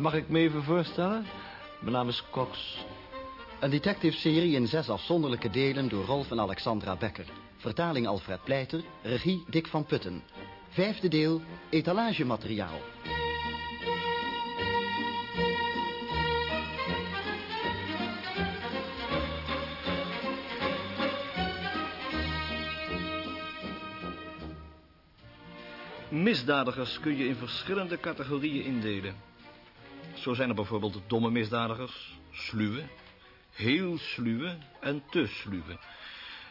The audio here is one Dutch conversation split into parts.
Mag ik me even voorstellen? Mijn naam is Cox. Een detective-serie in zes afzonderlijke delen door Rolf en Alexandra Becker. Vertaling Alfred Pleiter, regie Dick van Putten. Vijfde deel, etalagemateriaal. Misdadigers kun je in verschillende categorieën indelen. Zo zijn er bijvoorbeeld domme misdadigers, sluwe, heel sluwe en te sluwe.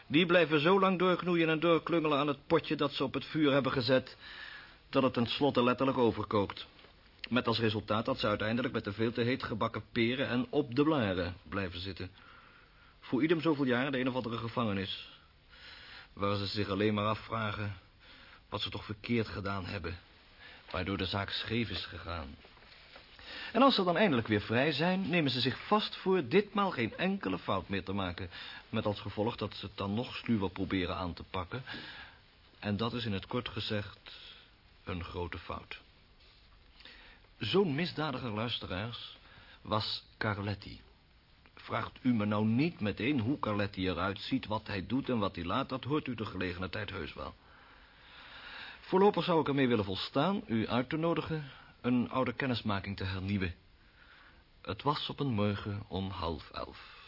Die blijven zo lang doorknoeien en doorklungelen aan het potje dat ze op het vuur hebben gezet... dat het tenslotte letterlijk overkookt. Met als resultaat dat ze uiteindelijk met de veel te heet gebakken peren en op de blaren blijven zitten. Voor ieder zoveel jaar de een of andere gevangenis. Waar ze zich alleen maar afvragen wat ze toch verkeerd gedaan hebben. Waardoor de zaak scheef is gegaan. En als ze dan eindelijk weer vrij zijn, nemen ze zich vast voor ditmaal geen enkele fout meer te maken. Met als gevolg dat ze het dan nog sluwer proberen aan te pakken. En dat is in het kort gezegd een grote fout. Zo'n misdadiger luisteraars was Carletti. Vraagt u me nou niet meteen hoe Carletti eruit ziet, wat hij doet en wat hij laat, dat hoort u de gelegen tijd heus wel. Voorlopig zou ik ermee willen volstaan u uit te nodigen een oude kennismaking te hernieuwen. Het was op een morgen om half elf.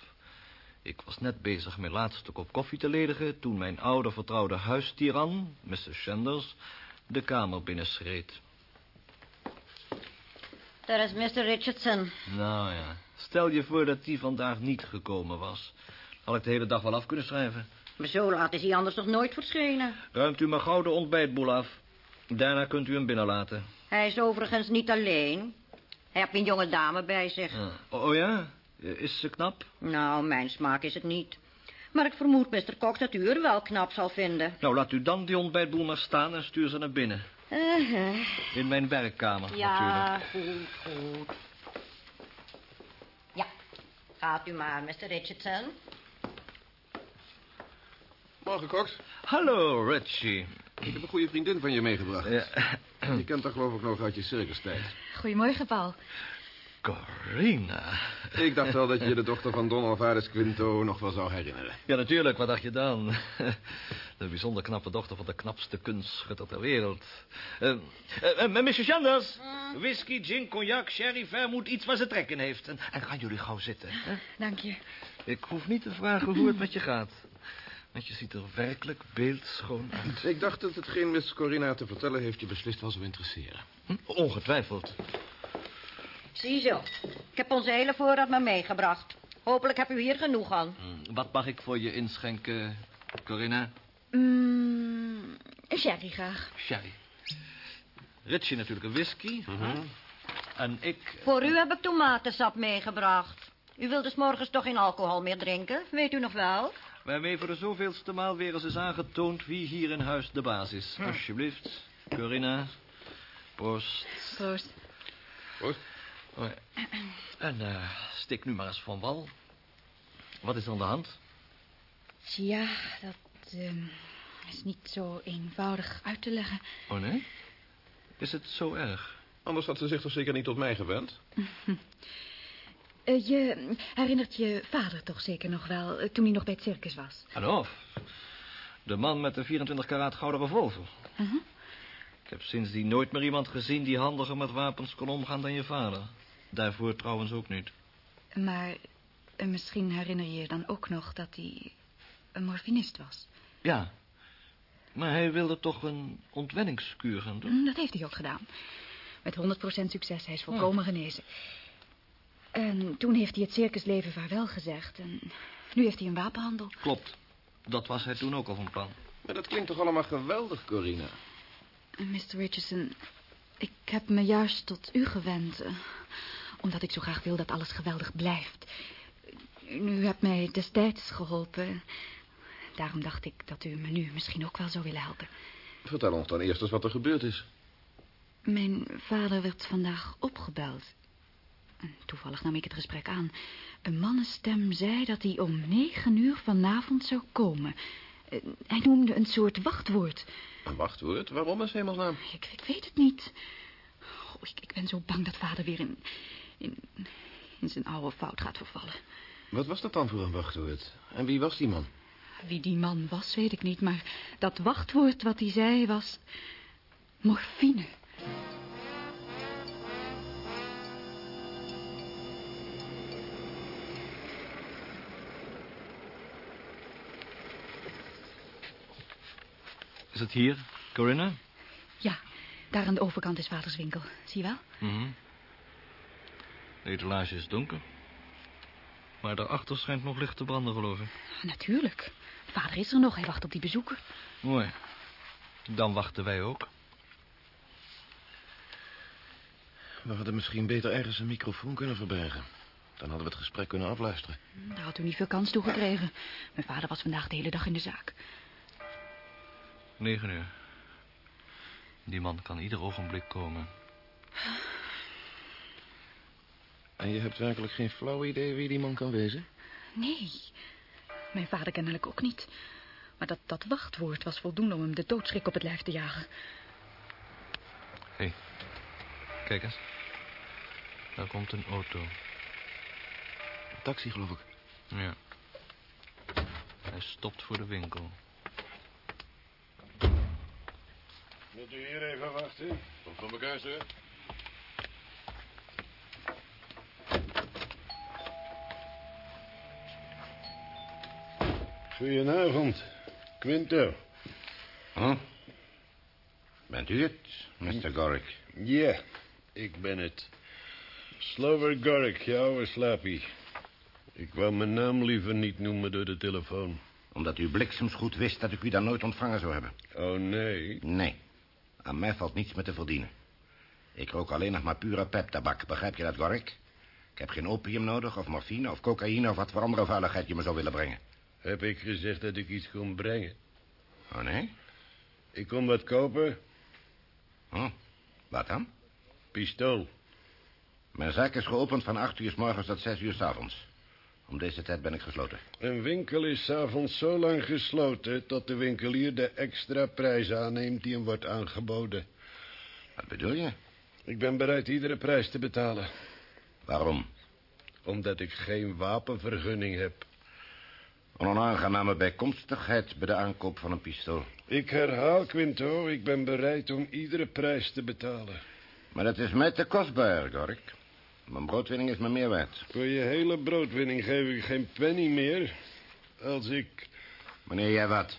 Ik was net bezig mijn laatste kop koffie te ledigen... toen mijn oude vertrouwde huistiran, Mr. Sanders, de kamer binnenschreed. Daar is Mr. Richardson. Nou ja, stel je voor dat die vandaag niet gekomen was. Had ik de hele dag wel af kunnen schrijven. Maar zo laat is hij anders nog nooit verschenen. Ruimt u maar gauw de ontbijtboel af. Daarna kunt u hem binnenlaten. Hij is overigens niet alleen. Hij heeft een jonge dame bij zich. Ah. Oh ja? Is ze knap? Nou, mijn smaak is het niet. Maar ik vermoed, Mr. Cox, dat u er wel knap zal vinden. Nou, laat u dan die ontbijtboel maar staan en stuur ze naar binnen. Uh-huh. In mijn werkkamer, Ja, natuurlijk. goed, goed. Ja, gaat u maar, Mr. Richardson. Morgen, Cox. Hallo, Richie. Ik heb een goede vriendin van je meegebracht. Ja. Je kent haar geloof ik nog uit je circustijd. Goedemorgen, Paul. Corina. Ik dacht wel dat je de dochter van Don Alvarez Quinto nog wel zou herinneren. Ja, natuurlijk, wat dacht je dan? De bijzonder knappe dochter van de knapste kunstschutter ter wereld. Uh, uh, Mr. Sanders, whisky, gin, cognac, sherry, vermoed, iets waar ze trek in heeft. En, en gaan jullie gauw zitten, hè? Dank je. Ik hoef niet te vragen hoe het met je gaat. Want je ziet er werkelijk beeldschoon uit. Ik dacht dat hetgeen Miss Corina te vertellen heeft je beslist wel zou interesseren. Hm? Ongetwijfeld. Ziezo, ik heb onze hele voorraad maar meegebracht. Hopelijk heb u hier genoeg aan. Hm, Wat mag ik voor je inschenken, Corinna? Mm, een sherry graag. Sherry. Richie natuurlijk een whisky. En ik... Voor u heb ik tomatensap meegebracht. U wilt dus morgens toch geen alcohol meer drinken, weet u nog wel? Waarmee voor de zoveelste maal weer eens is aangetoond wie hier in huis de baas is. Alsjeblieft, Corinna. Proost. Proost. Proost. Oh, ja. En eh, stik nu maar eens van wal. Wat is er aan de hand? Ja, dat ehm, is niet zo eenvoudig uit te leggen. Oh nee? Is het zo erg? Anders had ze zich toch zeker niet tot mij gewend? Eh, je herinnert je vader toch zeker nog wel, eh, toen hij nog bij het circus was? Hallo. De man met de 24 karaat gouden revolver. Mhm. Ik heb sindsdien nooit meer iemand gezien die handiger met wapens kon omgaan dan je vader. Daarvoor trouwens ook niet. Maar eh, misschien herinner je je dan ook nog dat hij een morfinist was. Ja. Maar hij wilde toch een ontwenningskuur gaan doen? Mm, Dat heeft hij ook gedaan. Met 100% succes, hij is volkomen genezen. En toen heeft hij het circusleven vaarwel gezegd. En nu heeft hij een wapenhandel. Klopt. Dat was hij toen ook al van plan. Maar dat klinkt toch allemaal geweldig, Corina? En Mr. Richardson, ik heb me juist tot u gewend. eh, omdat ik zo graag wil dat alles geweldig blijft. U hebt mij destijds geholpen. Daarom dacht ik dat u me nu misschien ook wel zou willen helpen. Vertel ons dan eerst eens wat er gebeurd is. Mijn vader werd vandaag opgebeld. Toevallig nam ik het gesprek aan. Een mannenstem zei dat hij om negen uur vanavond zou komen. Eh, Hij noemde een soort wachtwoord. Een wachtwoord? Waarom is hemelsnaam? Ik, ik weet het niet. Oh, ik, ik ben zo bang dat vader weer in, in, in zijn oude fout gaat vervallen. Wat was dat dan voor een wachtwoord? En wie was die man? Wie die man was, weet ik niet, maar dat wachtwoord wat hij zei was... morfine. Het hier, Corinna? Ja, daar aan de overkant is vaders winkel. Zie je wel? Mhm. De etalage is donker. Maar daarachter schijnt nog licht te branden, geloof ik. Natuurlijk. Vader is er nog, hij wacht op die bezoeker. Mooi. Dan wachten wij ook. We hadden misschien beter ergens een microfoon kunnen verbergen. Dan hadden we het gesprek kunnen afluisteren. Daar had u niet veel kans toe gekregen. Mijn vader was vandaag de hele dag in de zaak. Negen uur. Die man kan ieder ogenblik komen. En je hebt werkelijk geen flauw idee wie die man kan wezen? Nee, mijn vader kennelijk ook niet. Maar dat, dat wachtwoord was voldoende om hem de doodschrik op het lijf te jagen. Hé, hey, kijk eens. Daar komt een auto. Een taxi, geloof ik. Ja. Hij stopt voor de winkel. Wilt u hier even wachten? Komt van elkaar, sir. Goedenavond, Quinto. Huh? Bent u het, Mr. Gorrick? Ja, ik ben het. Slover Gorrick, je oude slapie. Ik wou mijn naam liever niet noemen door de telefoon. Omdat u bliksems goed wist dat ik u daar nooit ontvangen zou hebben. Oh, nee. Nee, aan mij valt niets meer te verdienen. Ik rook alleen nog maar pure peptabak, begrijp je dat, Gorrick? Ik heb geen opium nodig, of morfine, of cocaïne... of wat voor andere vuiligheid je me zou willen brengen. Heb ik gezegd dat ik iets kon brengen? Oh, nee? Ik kon wat kopen. Hm. Wat dan? Pistool. Mijn zaak is geopend van acht uur s morgens tot zes uur s avonds. Om deze tijd ben ik gesloten. Een winkel is s'avonds zo lang gesloten... tot de winkelier de extra prijs aanneemt die hem wordt aangeboden. Wat bedoel je? Ik ben bereid iedere prijs te betalen. Waarom? Omdat ik geen wapenvergunning heb. Een onaangename bijkomstigheid bij de aankoop van een pistool. Ik herhaal, Quinto, ik ben bereid om iedere prijs te betalen. Maar dat is mij te kostbaar, Gork. Mijn broodwinning is me meer waard. Voor je hele broodwinning geef ik geen penny meer. Als ik Wanneer jij wat?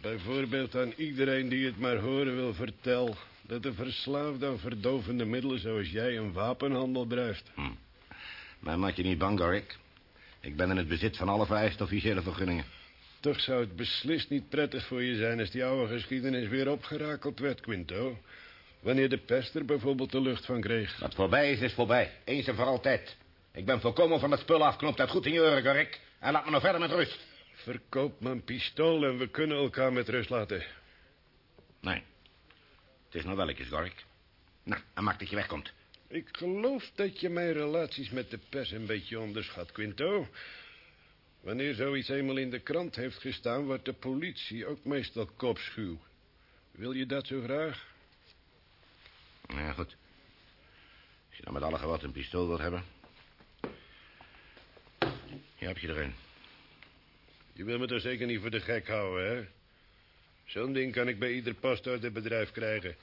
bijvoorbeeld aan iedereen die het maar horen wil vertel... dat de verslaafd aan verdovende middelen zoals jij een wapenhandel drijft. Maar maak je niet bang, Gork. Ik ben in het bezit van alle vereiste officiële vergunningen. Toch zou het beslist niet prettig voor je zijn... als die oude geschiedenis weer opgerakeld werd, Quinto. Wanneer de pest er bijvoorbeeld de lucht van kreeg. Wat voorbij is, is voorbij. Eens en voor altijd. Ik ben volkomen van het spul af. Dat goed in je oren, Gork. En laat me nog verder met rust. Verkoop mijn pistool en we kunnen elkaar met rust laten. Nee. Het is nog welletjes, Gork. Nou, en maak dat je wegkomt. Ik geloof dat je mijn relaties met de pers een beetje onderschat, Quinto. Wanneer zoiets eenmaal in de krant heeft gestaan... wordt de politie ook meestal kopschuw. Wil je dat zo graag? Ja, goed. Als je dan met alle geweld een pistool wilt hebben... Hier heb je er een. Je wil me toch zeker niet voor de gek houden, hè? Zo'n ding kan ik bij ieder postordebedrijf krijgen.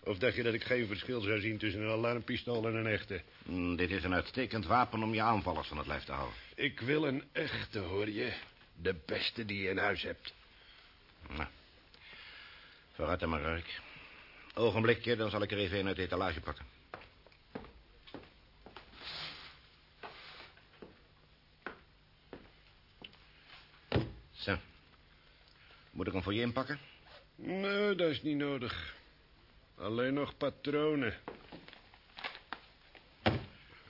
Of dacht je dat ik geen verschil zou zien tussen een alarmpistool en een echte? Mm, dit is een uitstekend wapen om je aanvallers van het lijf te houden. Ik wil een echte, hoor je. De beste die je in huis hebt. Nou, vooruit dan maar, Rijk. Ogenblikje, dan zal ik er even een uit de etalage pakken. Zo. Moet ik hem voor je inpakken? Nee, dat is niet nodig. Alleen nog patronen.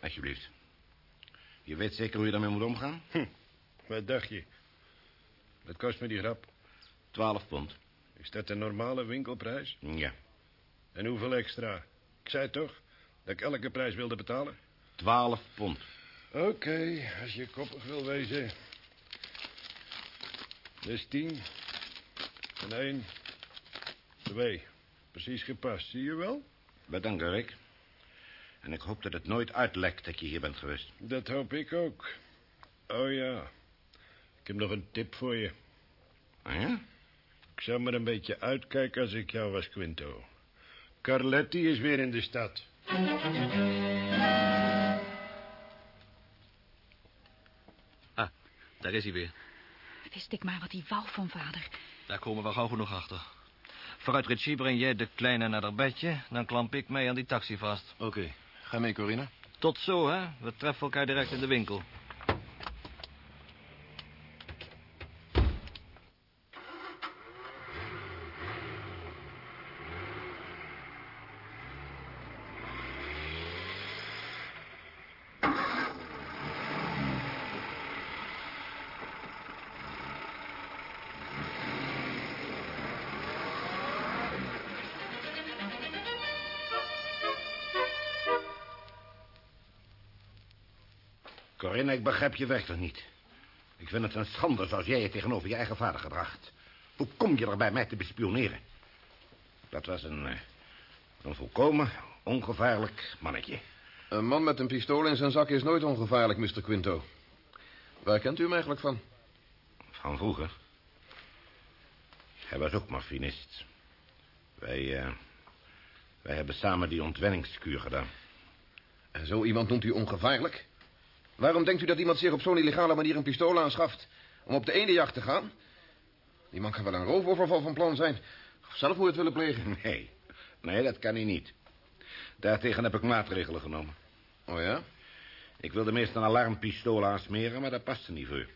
Alsjeblieft. Je weet zeker hoe je daarmee moet omgaan? Wat dacht je? Wat kost me die grap? Twaalf pond. Is dat de normale winkelprijs? Ja. En hoeveel extra? Ik zei toch dat ik elke prijs wilde betalen? Twaalf pond. Oké, als je koppig wil wezen. Dus tien. En één. Twee. Precies gepast, zie je wel? Bedankt, Rick. En ik hoop dat het nooit uitlekt dat je hier bent geweest. Dat hoop ik ook. Oh ja. Ik heb nog een tip voor je. Ah, ja? Ik zou maar een beetje uitkijken als ik jou was, Quinto. Carletti is weer in de stad. Ah, daar is hij weer. Wist ik maar wat hij wou van vader. Daar komen we gauw genoeg achter. Vooruit, Richie, breng jij de kleine naar haar bedje. Dan klamp ik mee aan die taxi vast. Oké, ga mee, Corina. Tot zo, hè. We treffen elkaar direct in de winkel. Begrijp je werkelijk niet. Ik vind het een schande zoals jij je tegenover je eigen vader gedraagt. Hoe kom je er bij mij te bespioneren? Dat was een, eh, een volkomen ongevaarlijk mannetje. Een man met een pistool in zijn zak is nooit ongevaarlijk, Mr. Quinto. Waar kent u hem eigenlijk van? Van vroeger. Hij was ook morfinist. Wij, eh, wij hebben samen die ontwenningskuur gedaan. En zo iemand noemt u ongevaarlijk? Waarom denkt u dat iemand zich op zo'n illegale manier een pistool aanschaft... om op de ene jacht te gaan? Die man kan wel een roofoverval van plan zijn. Of zelfmoord willen plegen. Nee, nee, dat kan hij niet. Daartegen heb ik maatregelen genomen. Oh ja? Ik wilde meest een alarmpistool aansmeren, maar dat paste niet voor.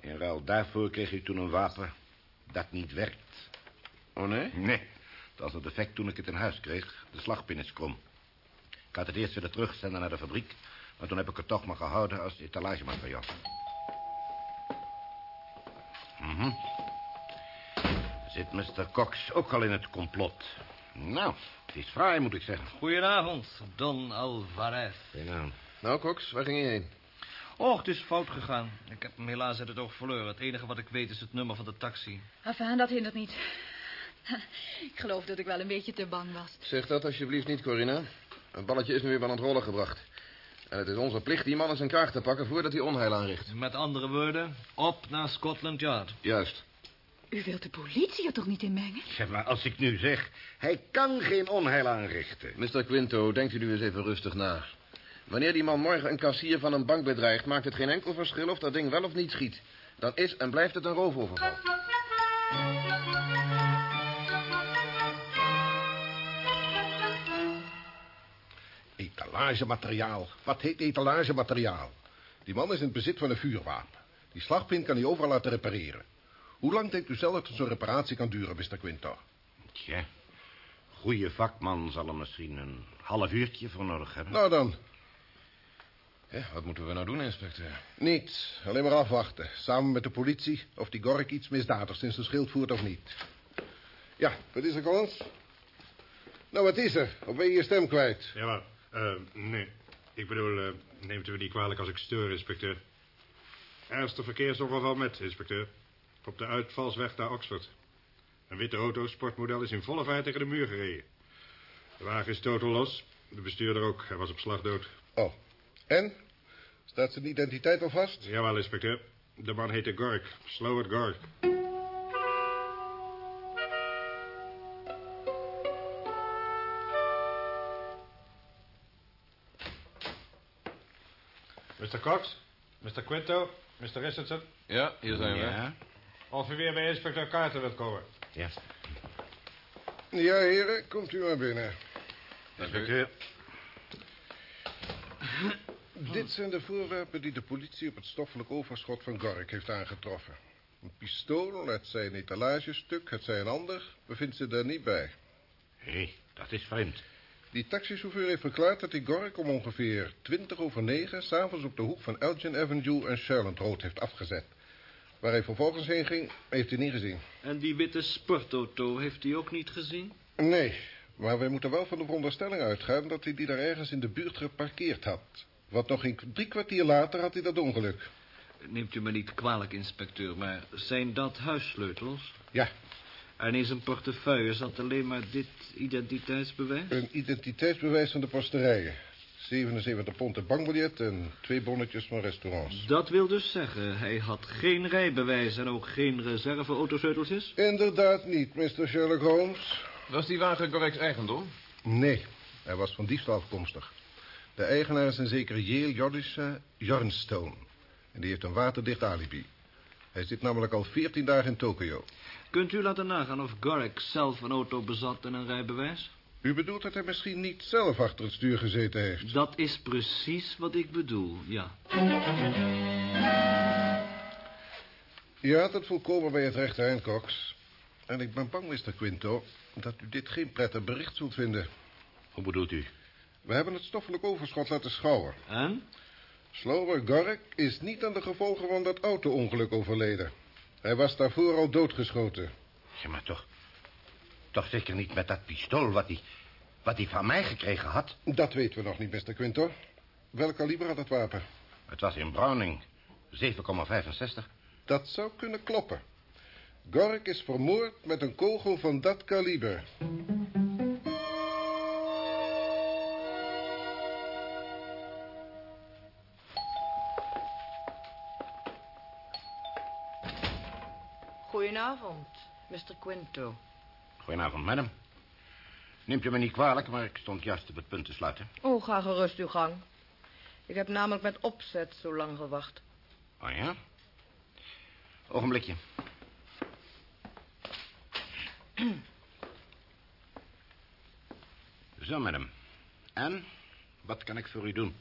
In ruil daarvoor kreeg hij toen een wapen dat niet werkt. Oh nee? Nee, dat was het effect toen ik het in huis kreeg. De slagpin is krom. Ik had het eerst willen terugzenden naar de fabriek... maar toen heb ik het toch maar gehouden als etalagemateriaal. Mhm. Zit Mr. Cox ook al in het complot? Nou, het is fraai, moet ik zeggen. Goedenavond, Don Alvarez. Goedenavond. Nou, Cox, waar ging je heen? Och, het is fout gegaan. Ik heb hem helaas uit het oog verloren. Het enige wat ik weet is het nummer van de taxi. Enfin, dat hindert niet. Ik geloof dat ik wel een beetje te bang was. Zeg dat alsjeblieft niet, Corina. Het balletje is nu weer aan het rollen gebracht. En het is onze plicht die man in zijn kaart te pakken voordat hij onheil aanricht. Met andere woorden, op naar Scotland Yard. Juist. U wilt de politie er toch niet in mengen? Zeg maar, als ik nu zeg... hij kan geen onheil aanrichten. Mr. Quinto, denkt u nu eens even rustig na. Wanneer die man morgen een kassier van een bank bedreigt... maakt het geen enkel verschil of dat ding wel of niet schiet. Dan is en blijft het een roofoverval. Etalagemateriaal. Wat heet etalagemateriaal? Die man is in het bezit van een vuurwapen. Die slagpin kan hij overal laten repareren. Hoe lang denkt u zelf dat zo'n reparatie kan duren, Mr. Quinto? Tja, goede vakman zal er misschien een half uurtje voor nodig hebben. Nou dan, Ja, wat moeten we nou doen, inspecteur? niets. Alleen maar afwachten. Samen met de politie of die Gork iets misdadigs in zijn schild voert of niet. Ja, wat is er, Collins? Nou, wat is er? Of ben je je stem kwijt? Ja, maar, eh, nee. Ik bedoel, eh, neemt u me niet kwalijk als ik steur, inspecteur. Ernstig verkeersongeval met, inspecteur. Op de uitvalsweg naar Oxford. Een witte auto, sportmodel, is in volle vaart tegen de muur gereden. De wagen is totaal los. De bestuurder ook. Hij was op slag dood. Oh, en? Staat zijn identiteit al vast? Jawel, inspecteur. De man heette Gork. Slowert Gork. Cox? Mr. Quinto? Mr. Richardson? Ja, hier zijn we. Ja, Of u weer bij inspecteur Carter wilt komen? ja. Ja, heren, komt u maar binnen. Inspecteur. Dit zijn de voorwerpen die de politie op het stoffelijk overschot van Gork heeft aangetroffen. Een pistool, het zij een etalagestuk, het zij een ander, bevindt zich daar niet bij. Hé, dat is vreemd. Die taxichauffeur heeft verklaard dat hij Gork om ongeveer 20 over 9... s'avonds op de hoek van Elgin Avenue en Charlotte Road heeft afgezet. Waar hij vervolgens heen ging, heeft hij niet gezien. En die witte sportauto heeft hij ook niet gezien? Nee, maar wij moeten wel van de veronderstelling uitgaan... dat hij die daar ergens in de buurt geparkeerd had. Want nog geen drie kwartier later had hij dat ongeluk. Neemt u me niet kwalijk, inspecteur, maar zijn dat huissleutels? Ja, En in zijn portefeuille zat alleen maar dit identiteitsbewijs? een identiteitsbewijs van de posterijen. 77 pond de bankbiljet en twee bonnetjes van restaurants. Dat wil dus zeggen, hij had geen rijbewijs en ook geen reserve-autosleuteltjes? Inderdaad niet, Mr. Sherlock Holmes. Was die wagen Gorrek's eigendom? Nee, hij was van diefstal afkomstig. De eigenaar is een zeker Yale Jordische Jornstone. En die heeft een waterdicht alibi. Hij zit namelijk al 14 dagen in Tokio. Kunt u laten nagaan of Garrick zelf een auto bezat en een rijbewijs? U bedoelt dat hij misschien niet zelf achter het stuur gezeten heeft? Dat is precies wat ik bedoel, ja. Je had het volkomen bij het rechte eind, Cox. En ik ben bang, Mr. Quinto, dat u dit geen prettig bericht zult vinden. Hoe bedoelt u? We hebben het stoffelijk overschot laten schouwen. En? Slower Garrick is niet aan de gevolgen van dat auto-ongeluk overleden. Hij was daarvoor al doodgeschoten. Ja, maar toch... Toch zeker niet met dat pistool wat hij... wat hij van mij gekregen had? Dat weten we nog niet, Mr. Quinto. Welk kaliber had het wapen? Het was in Browning 7,65. Dat zou kunnen kloppen. Garrick is vermoord met een kogel van dat kaliber. Goedenavond, Mr. Quinto. Goedenavond, madam. Neemt u me niet kwalijk, maar ik stond juist op het punt te sluiten. Oh, ga gerust uw gang. Ik heb namelijk met opzet zo lang gewacht. Oh ja? Ogenblikje. Zo, madam. En? Wat kan ik voor u doen?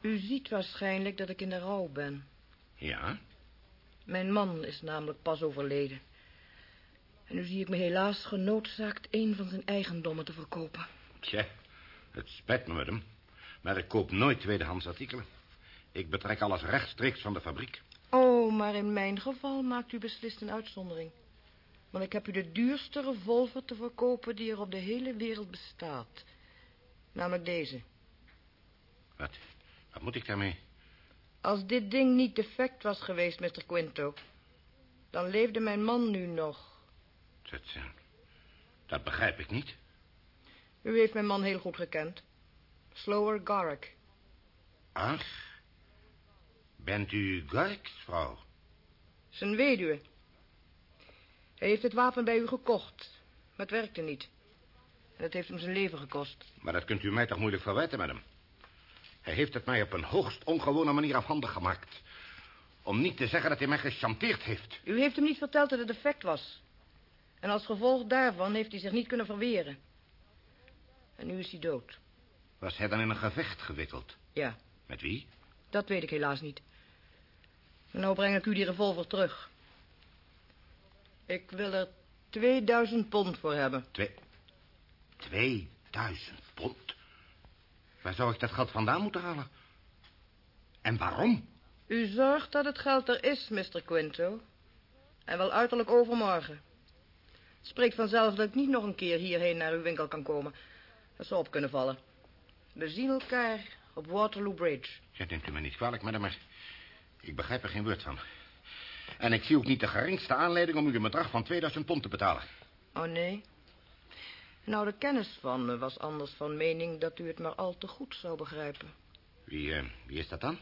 U ziet waarschijnlijk dat ik in de rouw ben. Ja? Mijn man is namelijk pas overleden. En nu zie ik me helaas genoodzaakt een van zijn eigendommen te verkopen. Tja, het spijt me, madam. Maar ik koop nooit tweedehands artikelen. Ik betrek alles rechtstreeks van de fabriek. Oh, maar in mijn geval maakt u beslist een uitzondering. Want ik heb u de duurste revolver te verkopen die er op de hele wereld bestaat. Namelijk deze. Wat? Wat moet ik daarmee? Als dit ding niet defect was geweest, Mr. Quinto... dan leefde mijn man nu nog. Dat, dat begrijp ik niet. U heeft mijn man heel goed gekend. Slower Garrick. Ach, bent u Garrick's vrouw? Zijn weduwe. Hij heeft het wapen bij u gekocht. Maar het werkte niet. En dat heeft hem zijn leven gekost. Maar dat kunt u mij toch moeilijk verwijten, madam? Hij heeft het mij op een hoogst ongewone manier afhandig gemaakt. Om niet te zeggen dat hij mij gechanteerd heeft. U heeft hem niet verteld dat het defect was. En als gevolg daarvan heeft hij zich niet kunnen verweren. En nu is hij dood. Was hij dan in een gevecht gewikkeld? Ja, Met wie? dat weet ik helaas niet. En nou breng ik u die revolver terug. Ik wil er 2000 pond voor hebben. Twee... 2000 pond? Waar zou ik dat geld vandaan moeten halen? En waarom? U zorgt dat het geld er is, Mr. Quinto. En wel uiterlijk overmorgen. Het spreekt vanzelf dat ik niet nog een keer hierheen naar uw winkel kan komen. Dat zou op kunnen vallen. We zien elkaar op Waterloo Bridge. Ja, neemt u me niet kwalijk, madam, maar ik begrijp er geen woord van. En ik zie ook niet de geringste aanleiding om u een bedrag van 2000 pond te betalen. Oh, nee? Nou, de kennis van me was anders van mening dat u het maar al te goed zou begrijpen. Wie, eh, wie is dat dan?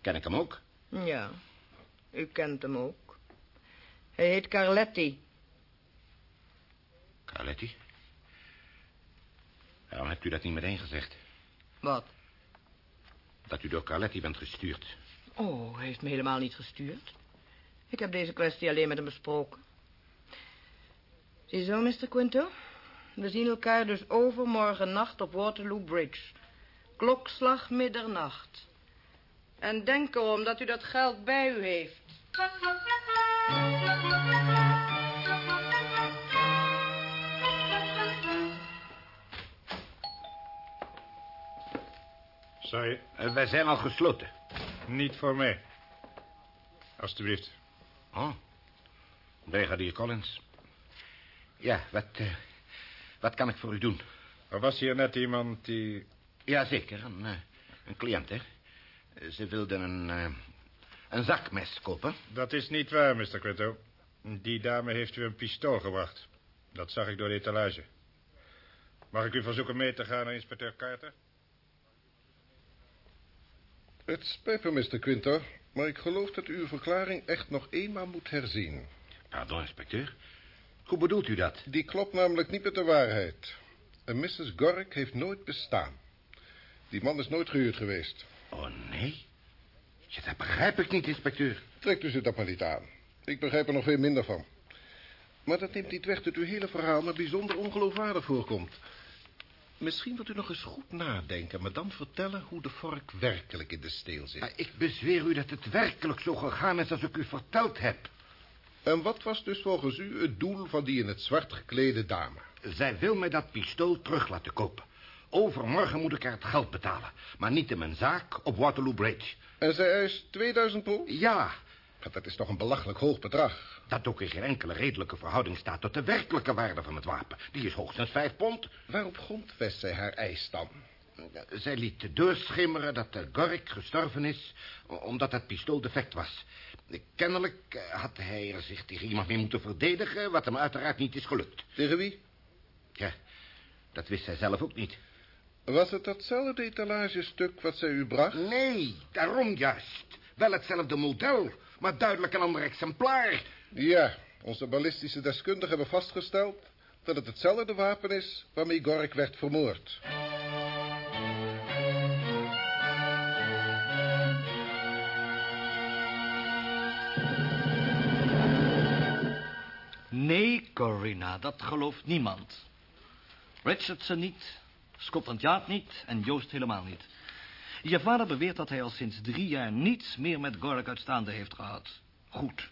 Ken ik hem ook? Ja, u kent hem ook. Hij heet Carletti. Carletti? Waarom hebt u dat niet meteen gezegd? Wat? Dat u door Carletti bent gestuurd. Oh, hij heeft me helemaal niet gestuurd. Ik heb deze kwestie alleen met hem besproken. Ziezo, Mr. Quinto? We zien elkaar dus overmorgen nacht op Waterloo Bridge. Klokslag middernacht. En denk erom dat u dat geld bij u heeft. Sorry, Eh, wij zijn al gesloten. niet voor mij. Alsjeblieft. Oh, brigadier Collins. Ja, wat, eh, wat kan ik voor u doen? Er was hier net iemand die... Jazeker, een, eh, een cliënt, hè. Eh, Ze wilden een, eh, een zakmes kopen. Dat is niet waar, Mr. Quinto. Die dame heeft u een pistool gebracht. Dat zag ik door de etalage. Mag ik u verzoeken mee te gaan naar inspecteur Carter? Het spijt me, Mr. Quinter, maar ik geloof dat u uw verklaring echt nog eenmaal moet herzien. Pardon, inspecteur. Hoe bedoelt u dat? Die klopt namelijk niet met de waarheid. En Mrs. Gork heeft nooit bestaan. Die man is nooit gehuurd geweest. Oh, nee? Ja, dat begrijp ik niet, inspecteur. Trekt u zich dat maar niet aan. Ik begrijp er nog veel minder van. Maar dat neemt niet weg dat uw hele verhaal me bijzonder ongeloofwaardig voorkomt. Misschien wilt u nog eens goed nadenken, maar dan vertellen hoe de vork werkelijk in de steel zit. Maar ik bezweer u dat het werkelijk zo gegaan is als ik u verteld heb. En wat was dus volgens u het doel van die in het zwart geklede dame? Zij wil mij dat pistool terug laten kopen. Overmorgen moet ik haar het geld betalen. Maar niet in mijn zaak op Waterloo Bridge. En zij eist 2000 pond? Ja. Maar dat is toch een belachelijk hoog bedrag? Dat ook in geen enkele redelijke verhouding staat tot de werkelijke waarde van het wapen. Die is hoogstens vijf pond. Waarop grondvest zij haar eis dan? Zij liet doorschimmeren dat de Gork gestorven is... omdat het pistool defect was. Kennelijk eh, had hij er zich tegen iemand mee moeten verdedigen... wat hem uiteraard niet is gelukt. Tegen wie? Ja, dat wist zij zelf ook niet. Was het datzelfde etalagestuk wat zij u bracht? Nee, daarom juist. Wel hetzelfde model, maar duidelijk een ander exemplaar. Ja, onze ballistische deskundigen hebben vastgesteld... dat het hetzelfde wapen is waarmee Gork werd vermoord. Corinna, dat gelooft niemand. Richardson niet, Scotland Yard niet en Joost helemaal niet. Je vader beweert dat hij al sinds drie jaar niets meer met Gork uitstaande heeft gehad. Goed.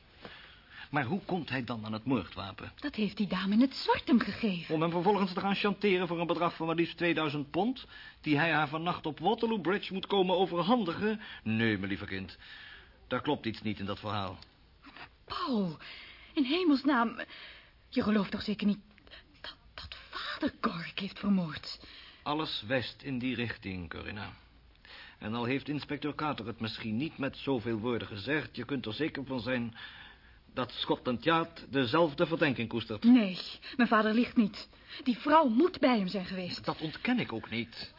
Maar hoe komt hij dan aan het moordwapen? Dat heeft die dame in het zwart hem gegeven. Om hem vervolgens te gaan chanteren voor een bedrag van maar liefst 2000 pond... die hij haar vannacht op Waterloo Bridge moet komen overhandigen? Nee, mijn lieve kind. Daar klopt iets niet in dat verhaal. Paul, in hemelsnaam... Je gelooft toch zeker niet dat, dat vader Gork heeft vermoord? Alles wijst in die richting, Corinna. En al heeft inspecteur Carter het misschien niet met zoveel woorden gezegd... je kunt er zeker van zijn dat Scotland Yard dezelfde verdenking koestert. Nee, mijn vader ligt niet. Die vrouw moet bij hem zijn geweest. Dat ontken ik ook niet.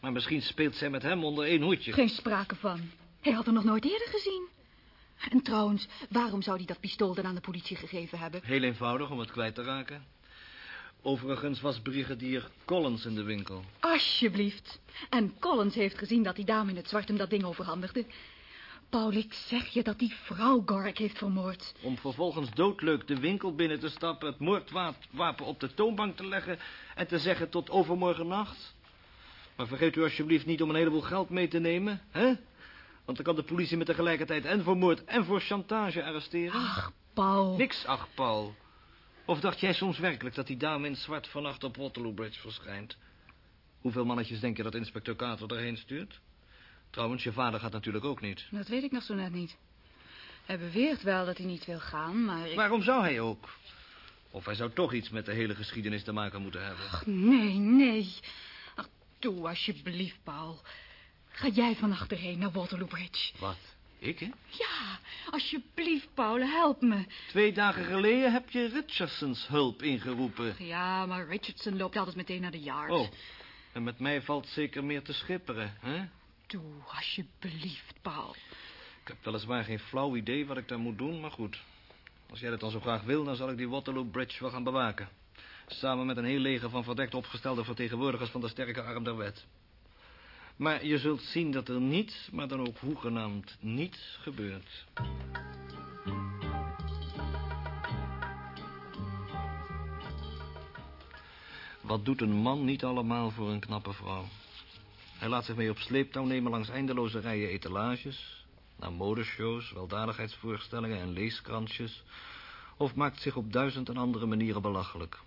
Maar misschien speelt zij met hem onder één hoedje. Geen sprake van. Hij had hem nog nooit eerder gezien. En trouwens, waarom zou hij dat pistool dan aan de politie gegeven hebben? Heel eenvoudig om het kwijt te raken. Overigens was brigadier Collins in de winkel. Alsjeblieft. En Collins heeft gezien dat die dame in het zwart hem dat ding overhandigde. Paul, ik zeg je dat die vrouw Gork heeft vermoord. Om vervolgens doodleuk de winkel binnen te stappen... het moordwapen op de toonbank te leggen... en te zeggen tot overmorgen nacht. Maar vergeet u alsjeblieft niet om een heleboel geld mee te nemen, hè? Want dan kan de politie met tegelijkertijd en voor moord en voor chantage arresteren. Ach, Paul. Niks, ach, Paul. Of dacht jij soms werkelijk dat die dame in zwart vannacht op Waterloo Bridge verschijnt? Hoeveel mannetjes denk je dat inspecteur Carter erheen stuurt? Trouwens, je vader gaat natuurlijk ook niet. Dat weet ik nog zo net niet. Hij beweert wel dat hij niet wil gaan, maar ik... Waarom zou hij ook? Of hij zou toch iets met de hele geschiedenis te maken moeten hebben. Ach, nee, nee. Ach, doe alsjeblieft, Paul. Ga jij vannacht erheen naar Waterloo Bridge. Wat? Ik, hè? Ja, alsjeblieft, Paul, help me. Twee dagen geleden heb je Richardsons hulp ingeroepen. Ja, maar Richardson loopt altijd meteen naar de yard. Oh, en met mij valt zeker meer te schipperen, hè? Doe, alsjeblieft, Paul. Ik heb weliswaar geen flauw idee wat ik daar moet doen, maar goed. Als jij dat dan zo graag wil, dan zal ik die Waterloo Bridge wel gaan bewaken. Samen met een heel leger van verdekt opgestelde vertegenwoordigers van de sterke arm der wet. Maar je zult zien dat er niets, maar dan ook hoegenaamd niets gebeurt. Wat doet een man niet allemaal voor een knappe vrouw? Hij laat zich mee op sleeptouw nemen langs eindeloze rijen etalages... naar modeshows, weldadigheidsvoorstellingen en leeskrantjes... of maakt zich op duizend en andere manieren belachelijk.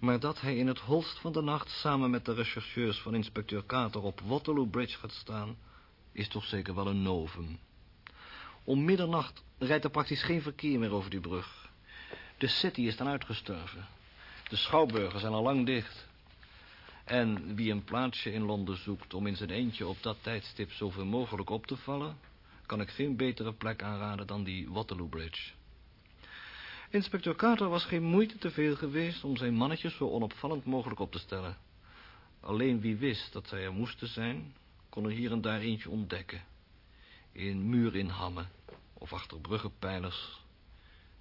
Maar dat hij in het holst van de nacht... samen met de rechercheurs van inspecteur Carter op Waterloo Bridge gaat staan... is toch zeker wel een novum. Om middernacht rijdt er praktisch geen verkeer meer over die brug. De city is dan uitgestorven. De schouwburgen zijn al lang dicht... En wie een plaatsje in Londen zoekt om in zijn eentje op dat tijdstip zoveel mogelijk op te vallen... kan ik geen betere plek aanraden dan die Waterloo Bridge. Inspecteur Carter was geen moeite te veel geweest om zijn mannetjes zo onopvallend mogelijk op te stellen. Alleen wie wist dat zij er moesten zijn, kon er hier en daar eentje ontdekken. In muurinhammen of achter bruggenpijlers.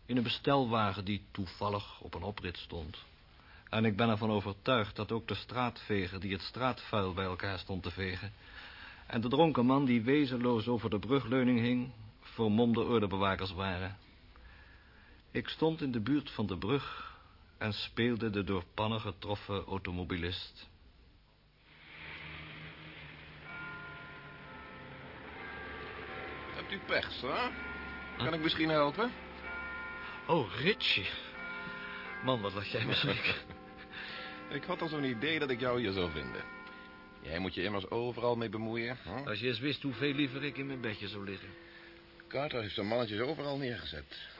In een bestelwagen die toevallig op een oprit stond. En ik ben ervan overtuigd dat ook de straatveger die het straatvuil bij elkaar stond te vegen... en de dronken man die wezenloos over de brugleuning hing... vermomde ordebewakers waren. Ik stond in de buurt van de brug en speelde de door pannen getroffen automobilist. Hebt u pech, sir? Kan ik misschien helpen? Oh, Richie. Man, wat was jij me schrik. Ik had al zo'n idee dat ik jou hier zou vinden. Jij moet je immers overal mee bemoeien. Hè? Als je eens wist hoeveel liever ik in mijn bedje zou liggen. Carter heeft zijn mannetjes overal neergezet.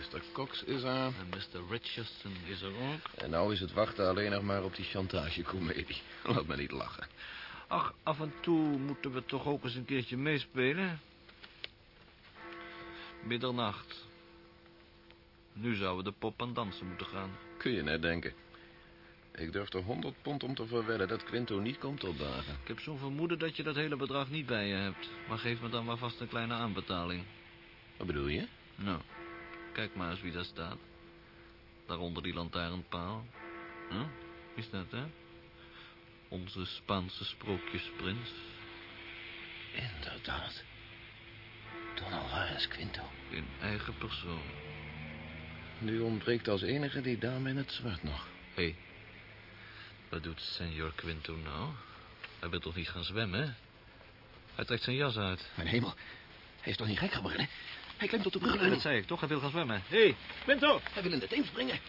Mr. Cox is er. En Mr. Richardson is er ook. En nou is het wachten alleen nog maar op die chantagecomedie. Laat me niet lachen. Ach, af en toe moeten we toch ook eens een keertje meespelen. Middernacht. Nu zouden we de pop aan dansen moeten gaan. Kun je net denken. Ik durf er 100 pond om te verwedden dat Quinto niet komt opdagen. Ik heb zo'n vermoeden dat je dat hele bedrag niet bij je hebt. Maar geef me dan maar vast een kleine aanbetaling. Wat bedoel je? Nou, kijk maar eens wie daar staat. Daaronder die lantaarnpaal. Huh? Wie is dat, hè? Onze Spaanse sprookjesprins. Inderdaad. Don Alvarez Quinto. In eigen persoon. Nu ontbreekt als enige die dame in het zwart nog. Hé, hey, wat doet senor Quinto nou? Hij wil toch niet gaan zwemmen, hè? Hij trekt zijn jas uit. Mijn hemel, hij is toch niet gek geworden? Hij klimt op de brugleuning. dat zei ik toch, hij wil gaan zwemmen. Hé, hey, Quinto! Hij wil in de Theems springen.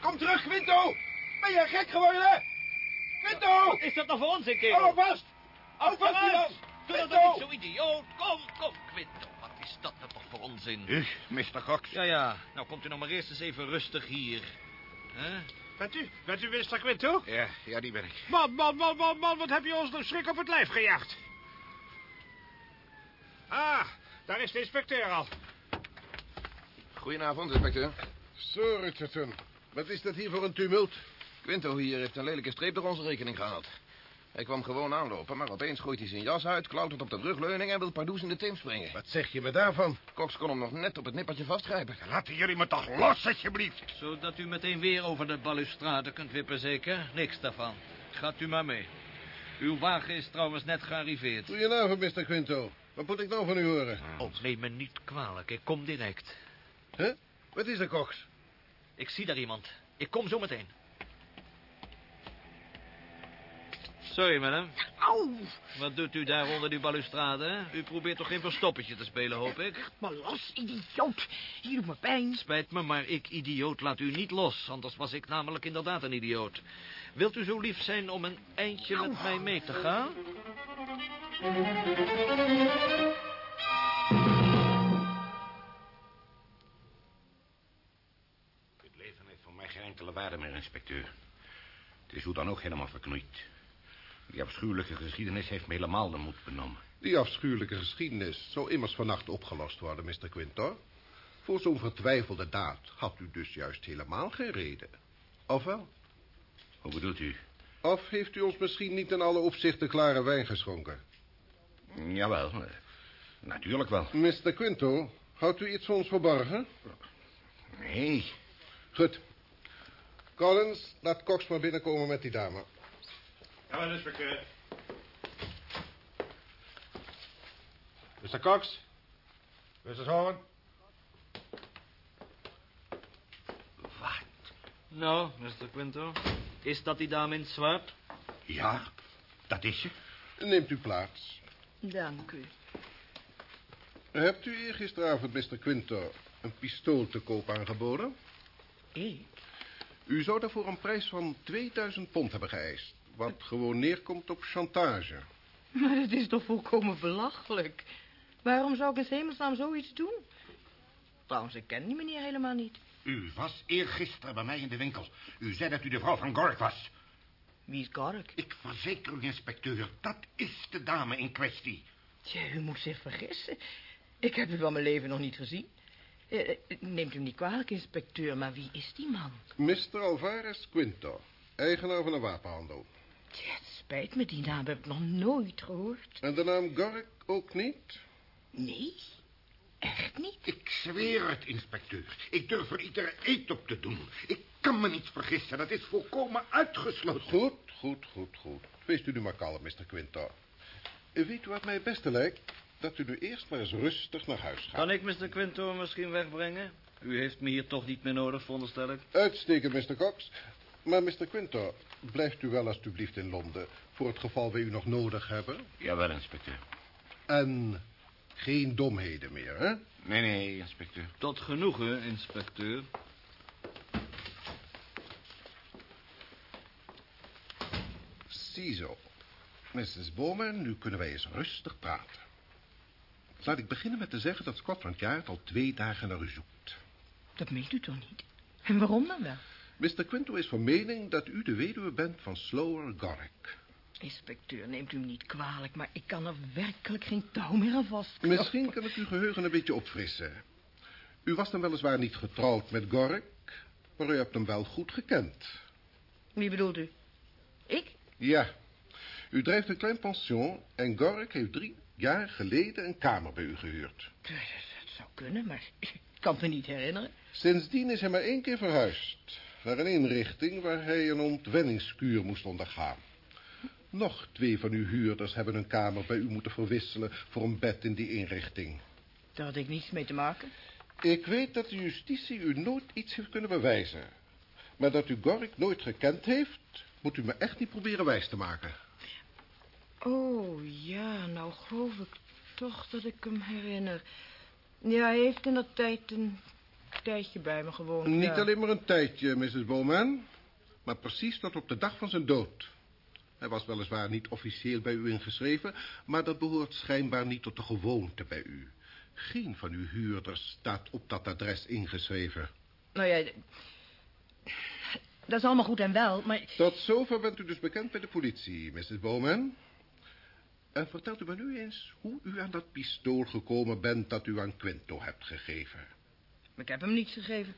Kom terug, Quinto! Ben je gek geworden? Quinto! Is dat nou voor ons, een Hou vast! Hou vast, Milan! Doe dat Quinto! niet zo idioot. Kom, kom, Quinto. Wat is dat nou toch voor onzin? U, Mr. Cox. Ja, ja. Nou komt u nog maar eerst eens even rustig hier. Hè? Bent u, bent u Mr. Quinto? Ja, ja, die ben ik. Man, man, man, man, man, wat heb je ons een schrik op het lijf gejaagd? Ah, daar is de inspecteur al. Goedenavond, inspecteur. Zo, Richardson. Wat is dat hier voor een tumult? Quinto hier heeft een lelijke streep door onze rekening gehaald. Hij kwam gewoon aanlopen, maar opeens gooit hij zijn jas uit... klautert op de brugleuning en wil pardoes in de Theems springen. Wat zeg je me daarvan? Cox kon hem nog net op het nippertje vastgrijpen. Laten jullie me toch los, alsjeblieft. Zodat u meteen weer over de balustrade kunt wippen, zeker? Niks daarvan. Gaat u maar mee. Uw wagen is trouwens net gearriveerd. Goedenavond, Mr. Quinto. Wat moet ik nou van u horen? Oh, neem me niet kwalijk. Ik kom direct. Huh? Wat is er, Cox? Ik zie daar iemand. Ik kom zo meteen. Sorry, madame. Auw, Wat doet u daar onder die balustrade? hè? U probeert toch geen verstoppertje te spelen, hoop ik? maar los, idioot. Hier doet me pijn. Spijt me, maar ik, idioot, laat u niet los. Anders was ik namelijk inderdaad een idioot. Wilt u zo lief zijn om een eindje met mij mee te gaan? Het leven heeft voor mij geen enkele waarde meer, inspecteur. Het is hoe dan ook helemaal verknoeid. Die afschuwelijke geschiedenis heeft me helemaal de moed benomen. Die afschuwelijke geschiedenis zou immers vannacht opgelost worden, Mr. Quinto. Voor zo'n vertwijfelde daad had u dus juist helemaal geen reden. Of wel? Hoe bedoelt u? Of heeft u ons misschien niet in alle opzichten klare wijn geschonken? Jawel, eh, natuurlijk wel. Mr. Quinto, houdt u iets voor ons verborgen? Nee, Goed. Collins, laat Cox maar binnenkomen met die dame. Ja, inspecteur. Mr. Cox? Mrs. Horn? wat? Nou, Mr. Quinto, is dat die dame in het zwart? Ja, dat is ze. Neemt u plaats. Dank u. Hebt u eergisteravond, Mr. Quinto, een pistool te koop aangeboden? Ik? U zou daarvoor een prijs van 2000 pond hebben geëist. Wat gewoon neerkomt op chantage. Maar het is toch volkomen belachelijk. Waarom zou ik in 's hemelsnaam zoiets doen? Trouwens, ik ken die meneer helemaal niet. U was eergisteren bij mij in de winkel. U zei dat u de vrouw van Gork was. Wie is Gark? Ik verzeker u, inspecteur, dat is de dame in kwestie. Tja, u moet zich vergissen. Ik heb u van mijn leven nog niet gezien. Eh, eh, neemt u niet kwalijk, inspecteur, maar wie is die man? Mr. Alvarez Quinto, eigenaar van een wapenhandel. Tja, het spijt me, die naam heb ik nog nooit gehoord. En de naam Gork ook niet? Nee, echt niet. Ik zweer het, inspecteur. Ik durf er iedere eet op te doen. Ik kan me niet vergissen. Dat is volkomen uitgesloten. Goed, goed, goed, goed. Wees u nu maar kalm, Mr. Quinto. Weet u wat mij het beste lijkt? Dat u nu eerst maar eens rustig naar huis gaat. Kan ik Mr. Quinto misschien wegbrengen? U heeft me hier toch niet meer nodig, veronderstel ik. Uitstekend, Mr. Cox. Maar Mr. Quinto, blijft u wel alstublieft in Londen... voor het geval we u nog nodig hebben? Jawel, inspecteur. En geen domheden meer, hè? Nee, nee, inspecteur. Tot genoegen, inspecteur. Ziezo. Mrs. Bowman, nu kunnen wij eens rustig praten. Laat ik beginnen met te zeggen dat Scotland Yard al twee dagen naar u zoekt. Dat meent u toch niet? En waarom dan wel? Mr. Quinto is van mening dat u de weduwe bent van Slower Gorrick. Inspecteur, neemt u me niet kwalijk, maar ik kan er werkelijk geen touw meer aan vast. Misschien kan ik uw geheugen een beetje opfrissen. U was dan weliswaar niet getrouwd met Gorrick, maar u hebt hem wel goed gekend. Wie bedoelt u? Ik? Ja. U drijft een klein pension en Gorrick heeft drie jaar geleden een kamer bij u gehuurd. Dat zou kunnen, maar ik kan het me niet herinneren. Sindsdien is hij maar één keer verhuisd. Naar een inrichting waar hij een ontwenningskuur moest ondergaan. Nog twee van uw huurders hebben een kamer bij u moeten verwisselen... voor een bed in die inrichting. Daar had ik niets mee te maken. Ik weet dat de justitie u nooit iets heeft kunnen bewijzen. Maar dat u Gorrick nooit gekend heeft... moet u me echt niet proberen wijs te maken. Oh, ja, nou geloof ik toch dat ik hem herinner. Ja, hij heeft in dat tijd een tijdje bij me gewoond. Niet ja. alleen maar een tijdje, Mrs. Bowman... maar precies tot op de dag van zijn dood. Hij was weliswaar niet officieel bij u ingeschreven... maar dat behoort schijnbaar niet tot de gewoonte bij u. Geen van uw huurders staat op dat adres ingeschreven. Nou ja, dat is allemaal goed en wel, maar... Tot zover bent u dus bekend bij de politie, Mrs. Bowman. En vertelt u me nu eens hoe u aan dat pistool gekomen bent... dat u aan Quinto hebt gegeven. Ik heb hem niets gegeven.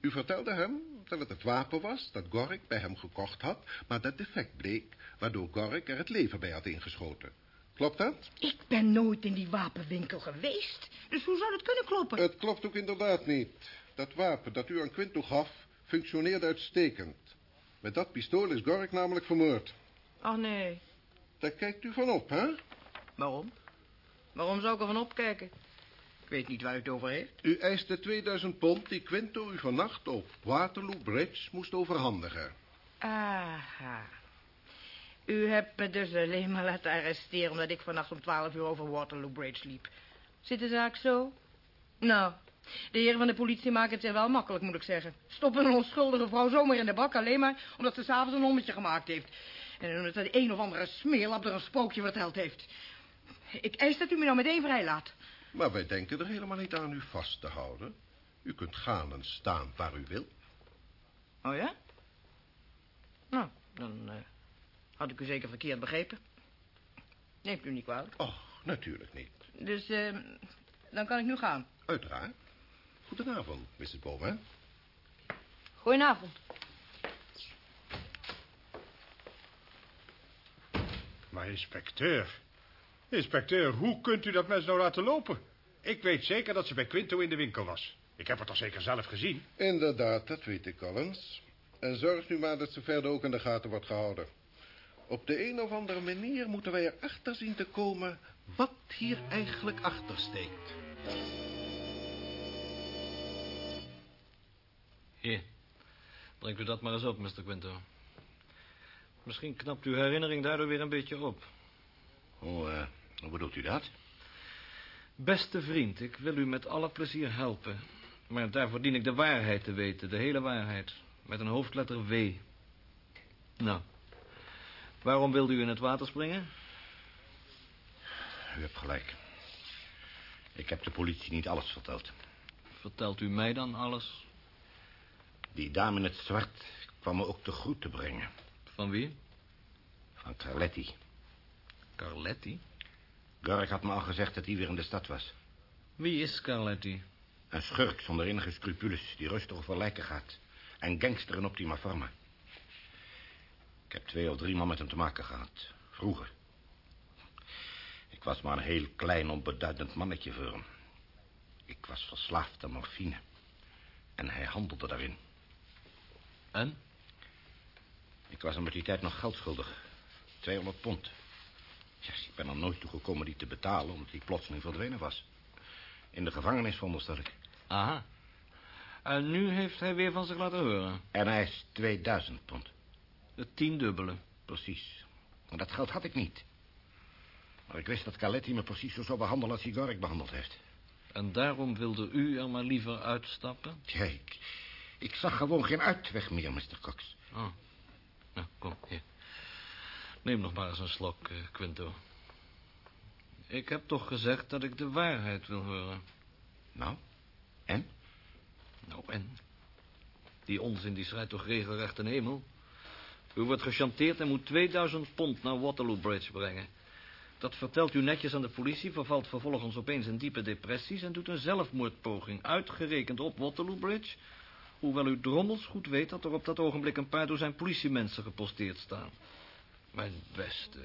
U vertelde hem dat het het wapen was dat Gorrick bij hem gekocht had... maar dat defect bleek, waardoor Gorrick er het leven bij had ingeschoten. Klopt dat? Ik ben nooit in die wapenwinkel geweest. Dus hoe zou dat kunnen kloppen? Het klopt ook inderdaad niet. Dat wapen dat u aan Quinto gaf, functioneerde uitstekend. Met dat pistool is Gorrick namelijk vermoord. Ach, nee. Daar kijkt u van op, hè? Waarom? Waarom zou ik er van opkijken? Ik weet niet waar u het over heeft. U eiste 2000 pond die Quinto u vannacht op Waterloo Bridge moest overhandigen. Aha. U hebt me dus alleen maar laten arresteren... omdat ik vannacht om 12 uur over Waterloo Bridge liep. Zit de zaak zo? Nou, de heren van de politie maken het zich wel makkelijk, moet ik zeggen. Stoppen een onschuldige vrouw zomaar in de bak... alleen maar omdat ze s'avonds een ommetje gemaakt heeft. En omdat de een of andere smeerlap er een spookje verteld heeft. Ik eis dat u me nou meteen vrijlaat. Maar wij denken er helemaal niet aan u vast te houden. U kunt gaan en staan waar u wilt. Oh ja? Nou, dan eh, had ik u zeker verkeerd begrepen. Neemt u niet kwalijk. Och, natuurlijk niet. Dus eh, dan kan ik nu gaan. Uiteraard. Goedenavond, Mrs. Bowman. Goedenavond. Maar inspecteur... Inspecteur, hoe kunt u dat mes nou laten lopen? Ik weet zeker dat ze bij Quinto in de winkel was. Ik heb het toch zeker zelf gezien? Inderdaad, dat weet ik, Collins. En zorg nu maar dat ze verder ook in de gaten wordt gehouden. Op de een of andere manier moeten wij erachter zien te komen... wat hier eigenlijk achter steekt. Hier, drinkt u dat maar eens op, Mr. Quinto. Misschien knapt uw herinnering daardoor weer een beetje op. Hoe, eh, hoe bedoelt u dat? Beste vriend, ik wil u met alle plezier helpen. Maar daarvoor dien ik de waarheid te weten, de hele waarheid. Met een hoofdletter W. Nou, waarom wilde u in het water springen? U hebt gelijk. Ik heb de politie niet alles verteld. Vertelt u mij dan alles? Die dame in het zwart kwam me ook te groet te brengen. Van wie? Van Carletti. Carletti? Garrick had me al gezegd dat hij weer in de stad was. Wie is Carletti? Een schurk zonder enige scrupules die rustig over lijken gaat. En gangster in optima forma. Ik heb twee of drie maal met hem te maken gehad. Vroeger. Ik was maar een heel klein, onbeduidend mannetje voor hem. Ik was verslaafd aan morfine. En hij handelde daarin. En? Ik was hem met die tijd nog geld schuldig. 200 pond. Ja, ik ben er nooit toegekomen die te betalen... omdat hij plotseling verdwenen was. In de gevangenis, veronderstel ik. Aha. En nu heeft hij weer van zich laten horen. En hij is 2000 pond. Het tiendubbele. Precies. Maar dat geld had ik niet. Maar ik wist dat Caletti me precies zo zou behandelen als Igorek behandeld heeft. En daarom wilde u er maar liever uitstappen? Ja, ik, zag gewoon geen uitweg meer, Mr. Cox. Oh. Nou, kom, hier. Neem nog maar eens een slok, eh, Quinto. Ik heb toch gezegd dat ik de waarheid wil horen. Nou, en? Nou, en? Die onzin die schrijft toch regelrecht een hemel? U wordt gechanteerd en moet 2000 pond naar Waterloo Bridge brengen. Dat vertelt u netjes aan de politie, vervalt vervolgens opeens in diepe depressies... en doet een zelfmoordpoging, uitgerekend op Waterloo Bridge... hoewel u drommels goed weet dat er op dat ogenblik een paar dozijn politiemensen geposteerd staan. Mijn beste,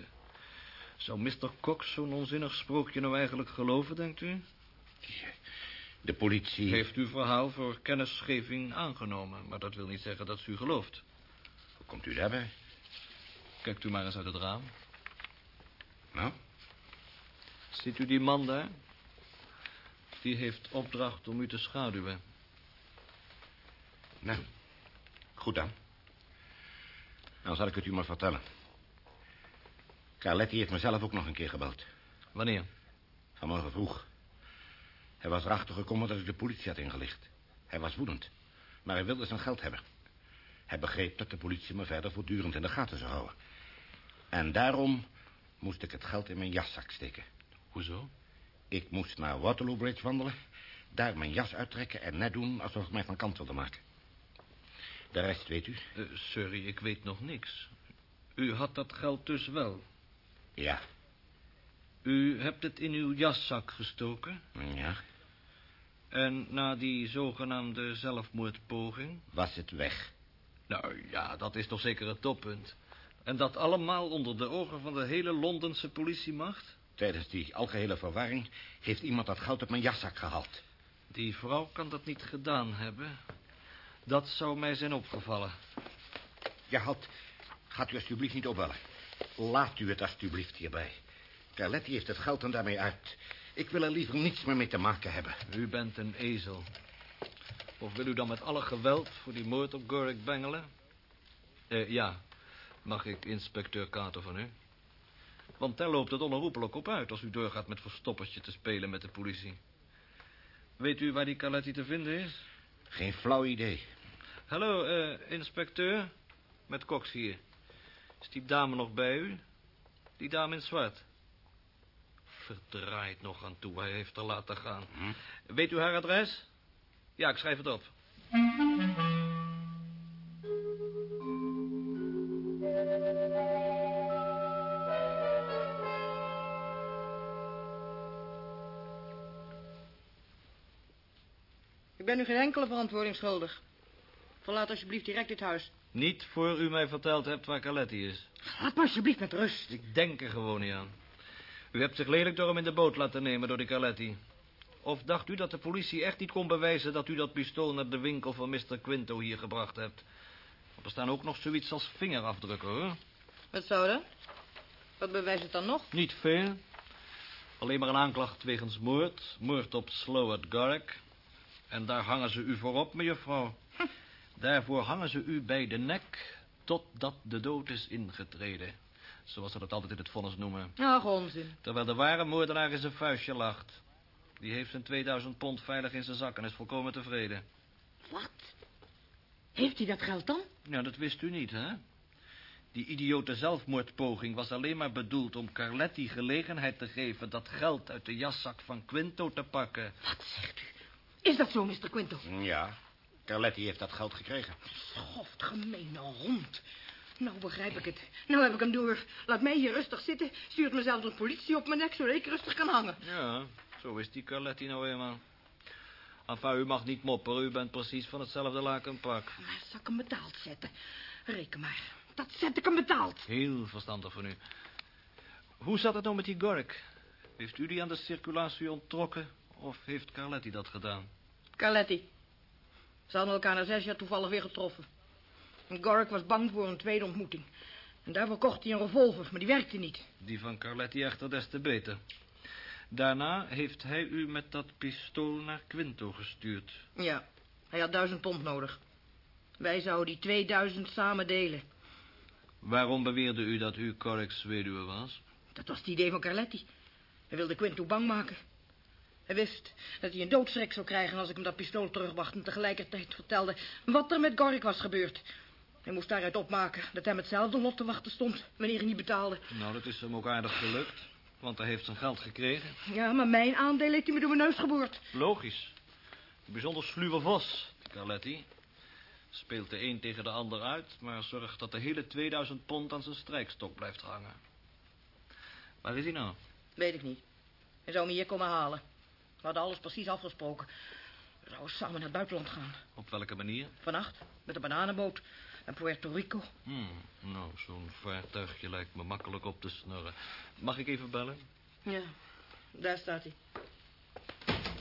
zou Mr. Cox zo'n onzinnig sprookje nou eigenlijk geloven, denkt u? De politie... Heeft uw verhaal voor kennisgeving aangenomen, maar dat wil niet zeggen dat ze u gelooft. Hoe komt u daarbij? Kijkt u maar eens uit het raam. Nou? Ziet u die man daar? Die heeft opdracht om u te schaduwen. Nou, goed dan. Dan zal ik het u maar vertellen. Carletti heeft mezelf ook nog een keer gebeld. Wanneer? Vanmorgen vroeg. Hij was erachter gekomen dat ik de politie had ingelicht. Hij was woedend. Maar hij wilde zijn geld hebben. Hij begreep dat de politie me verder voortdurend in de gaten zou houden. En daarom moest ik het geld in mijn jaszak steken. Hoezo? Ik moest naar Waterloo Bridge wandelen... daar mijn jas uittrekken en net doen alsof ik mij van kant wilde maken. De rest weet u? Uh, sorry, ik weet nog niks. U had dat geld dus wel? Ja. U hebt het in uw jaszak gestoken? Ja. En na die zogenaamde zelfmoordpoging? Was het weg. Nou ja, dat is toch zeker het toppunt. En dat allemaal onder de ogen van de hele Londense politiemacht? Tijdens die algehele verwarring heeft iemand dat goud uit mijn jaszak gehaald. Die vrouw kan dat niet gedaan hebben. Dat zou mij zijn opgevallen. Ja, had. Gaat u alstublieft niet opbellen. Laat u het alstublieft hierbij. Carletti heeft het geld en daarmee uit. Ik wil er liever niets meer mee te maken hebben. U bent een ezel. Of wil u dan met alle geweld voor die moord op Gorik bengelen? Eh, ja, mag ik inspecteur Kater van u? Want daar loopt het onherroepelijk op uit... als u doorgaat met verstoppertje te spelen met de politie. Weet u waar die Carletti te vinden is? Geen flauw idee. Hallo, eh, inspecteur. Met Cox hier. Is die dame nog bij u? Die dame in zwart. Verdraait nog aan toe, hij heeft haar laten gaan. Hm? Weet u haar adres? Ja, ik schrijf het op. Ik ben u geen enkele verantwoording schuldig. Verlaat alsjeblieft direct dit huis. Niet voor u mij verteld hebt waar Caletti is. Laat me alsjeblieft met rust. Ik denk er gewoon niet aan. U hebt zich lelijk door hem in de boot laten nemen door die Caletti. Of dacht u dat de politie echt niet kon bewijzen... dat u dat pistool naar de winkel van Mr. Quinto hier gebracht hebt? Er staan ook nog zoiets als vingerafdrukken, hoor. Wat zou dat? Wat bewijst het dan nog? Niet veel. Alleen maar een aanklacht wegens moord. Moord op Slowett Garrick. En daar hangen ze u voor op, mejuffrouw. Daarvoor hangen ze u bij de nek... totdat de dood is ingetreden. Zoals ze dat altijd in het vonnis noemen. Ach, onzin. Terwijl de ware moordenaar in zijn vuistje lacht. Die heeft zijn 2000 pond veilig in zijn zak en is volkomen tevreden. Wat? Heeft hij dat geld dan? Ja, dat wist u niet, hè? Die idiote zelfmoordpoging was alleen maar bedoeld om Carletti gelegenheid te geven... dat geld uit de jaszak van Quinto te pakken. Wat zegt u? Is dat zo, Mr. Quinto? Ja, Carletti heeft dat geld gekregen. Schoft, gemene hond. Nou begrijp ik het. Nou heb ik hem door. Laat mij hier rustig zitten. Stuurt mezelf de politie op mijn nek, zodat ik rustig kan hangen. Ja, zo is die Carletti nou eenmaal. Enfin, u mag niet mopperen. U bent precies van hetzelfde lakenpak. Maar zal ik hem betaald zetten? Reken maar. dat zet ik hem betaald. Heel verstandig van u. Hoe zat het nou met die Gork? Heeft u die aan de circulatie onttrokken? Of heeft Carletti dat gedaan? Carletti. Ze hadden elkaar na zes jaar toevallig weer getroffen. En Gork was bang voor een tweede ontmoeting. En daarvoor kocht hij een revolver, maar die werkte niet. Die van Carletti echter des te beter. Daarna heeft hij u met dat pistool naar Quinto gestuurd. Ja, hij had duizend pond nodig. Wij zouden die 2000 samen delen. Waarom beweerde u dat u Correx weduwe was? Dat was het idee van Carletti. Hij wilde Quinto bang maken. Hij wist dat hij een doodschrik zou krijgen als ik hem dat pistool terugbracht... en tegelijkertijd vertelde wat er met Gork was gebeurd. Hij moest daaruit opmaken dat hem hetzelfde lot te wachten stond... wanneer hij niet betaalde. Nou, dat is hem ook aardig gelukt. Want hij heeft zijn geld gekregen. Ja, maar mijn aandeel heeft hij me door mijn neus geboord. Logisch. Een bijzonder sluwe vos, Carletti. Speelt de een tegen de ander uit... maar zorgt dat de hele 2000 pond aan zijn strijkstok blijft hangen. Waar is hij nou? Weet ik niet. Hij zou me hier komen halen. We hadden alles precies afgesproken. We zouden samen naar het buitenland gaan. Op welke manier? Vannacht, met een bananenboot. En Puerto Rico. Hmm, nou, zo'n vaartuigje lijkt me makkelijk op te snurren. Mag ik even bellen? Ja, daar staat hij.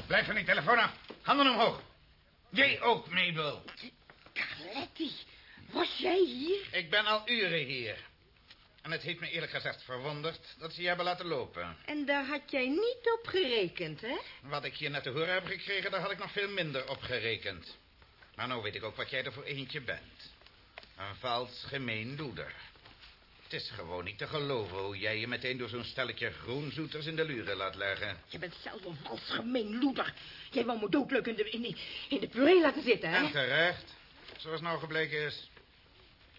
Blijf van die telefoon af. Handen omhoog. Jij ook, Mabel. Carletti, was jij hier? Ik ben al uren hier. En het heeft me eerlijk gezegd verwonderd dat ze je hebben laten lopen. En daar had jij niet op gerekend, hè? Wat ik hier net te horen heb gekregen, daar had ik nog veel minder op gerekend. Maar nou weet ik ook wat jij er voor eentje bent. Een vals gemeen loeder. Het is gewoon niet te geloven hoe jij je meteen door zo'n stelletje groenzoeters in de luren laat leggen. Je bent zelf een vals gemeen loeder. Jij wou me doodleuk in de, in, de, in de puree laten zitten, hè? En terecht, zoals nou gebleken is.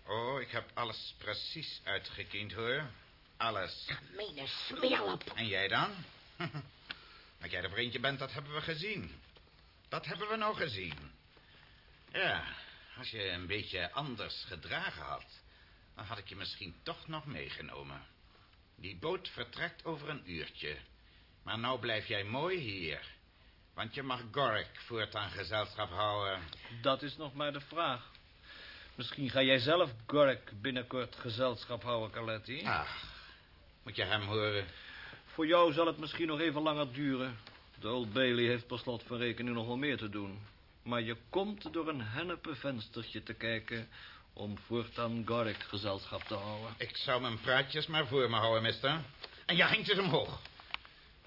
Oh, ik heb alles precies uitgekiend, hoor. Alles. Gemene smeerlap. En jij dan? Dat jij er voor eentje bent, dat hebben we gezien. Dat hebben we nou gezien. Ja, als je een beetje anders gedragen had... dan had ik je misschien toch nog meegenomen. Die boot vertrekt over een uurtje. Maar nou blijf jij mooi hier. Want je mag Gork voortaan gezelschap houden. Dat is nog maar de vraag. Misschien ga jij zelf Gork binnenkort gezelschap houden, Carletti. Ach, moet je hem horen. Voor jou zal het misschien nog even langer duren. De Old Bailey heeft per slot van rekening nog wel meer te doen. Maar je komt door een hennepen venstertje te kijken... om voortaan Gork gezelschap te houden. Ik zou mijn praatjes maar voor me houden, mister. En je hangt dus omhoog.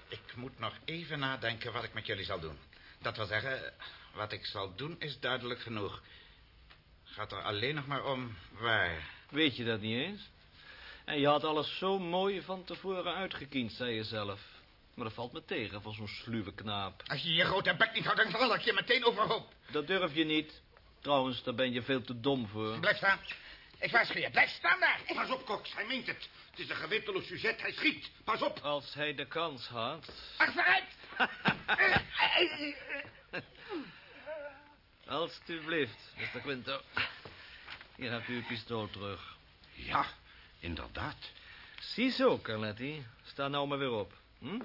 Ik moet nog even nadenken wat ik met jullie zal doen. Dat wil zeggen, wat ik zal doen is duidelijk genoeg. Gaat er alleen nog maar om waar. Weet je dat niet eens? En je had alles zo mooi van tevoren uitgekiend, zei je zelf. Maar dat valt me tegen van zo'n sluwe knaap. Als je je grote bek niet houdt, dan val ik je meteen overhoop. Dat durf je niet. Trouwens, daar ben je veel te dom voor. Blijf staan. Ik waarschuw je. Blijf staan daar. Pas op, Cox. Hij meent het. Het is een gewipteloos sujet. Hij schiet. Pas op. Als hij de kans had... Achteruit. Alsjeblieft, Mr. Quinto. Hier hebt u uw pistool terug. Ja, inderdaad. Ziezo, Carletti. Sta nou maar weer op. Hm?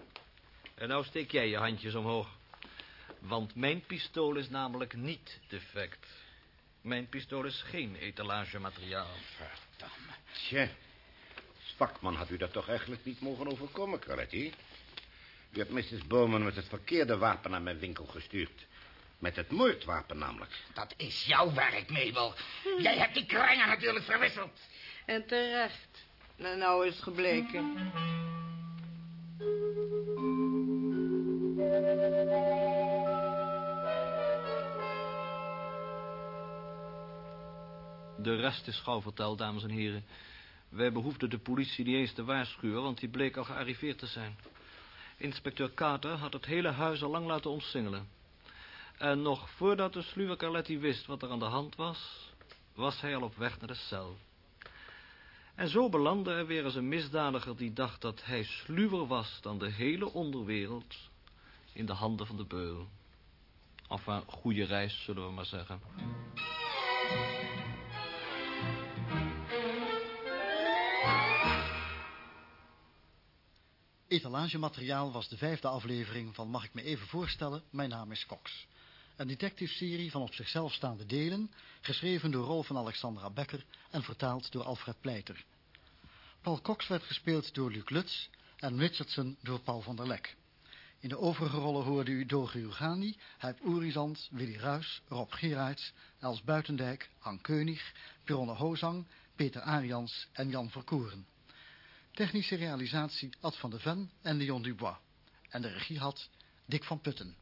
En nou steek jij je handjes omhoog. Want mijn pistool is namelijk niet defect. Mijn pistool is geen etalagemateriaal. Verdamme. Tje. Vakman had u dat toch eigenlijk niet mogen overkomen, Carletti? U hebt Mrs. Bowman met het verkeerde wapen naar mijn winkel gestuurd. Met het moordwapen namelijk. Dat is jouw werk, Mabel. Jij hebt die krengen natuurlijk verwisseld. En terecht. Nou, nou is het gebleken. De rest is gauw verteld, dames en heren. Wij behoefden de politie niet eens te waarschuwen, want die bleek al gearriveerd te zijn. Inspecteur Carter had het hele huis al lang laten omsingelen. En nog voordat de sluwe Carletti wist wat er aan de hand was, was hij al op weg naar de cel. En zo belandde er weer eens een misdadiger die dacht dat hij sluwer was dan de hele onderwereld in de handen van de beul. Enfin, goede reis, zullen we maar zeggen. Etalagemateriaal was de vijfde aflevering van Mag ik me even voorstellen? Mijn naam is Cox. Een detective-serie van op zichzelf staande delen, geschreven door Rolf en Alexandra Becker en vertaald door Alfred Pleiter. Paul Cox werd gespeeld door Luc Lutz en Richardson door Paul van der Lek. In de overige rollen hoorde u Doge Urgani, Huip Oerizant, Willy Ruys, Rob Gerards, Els Buitendijk, Han Keunig, Pironne Hozang, Peter Arians en Jan Verkoeren. Technische realisatie Ad van de Ven en Leon Dubois. En de regie had van. Dick van Putten.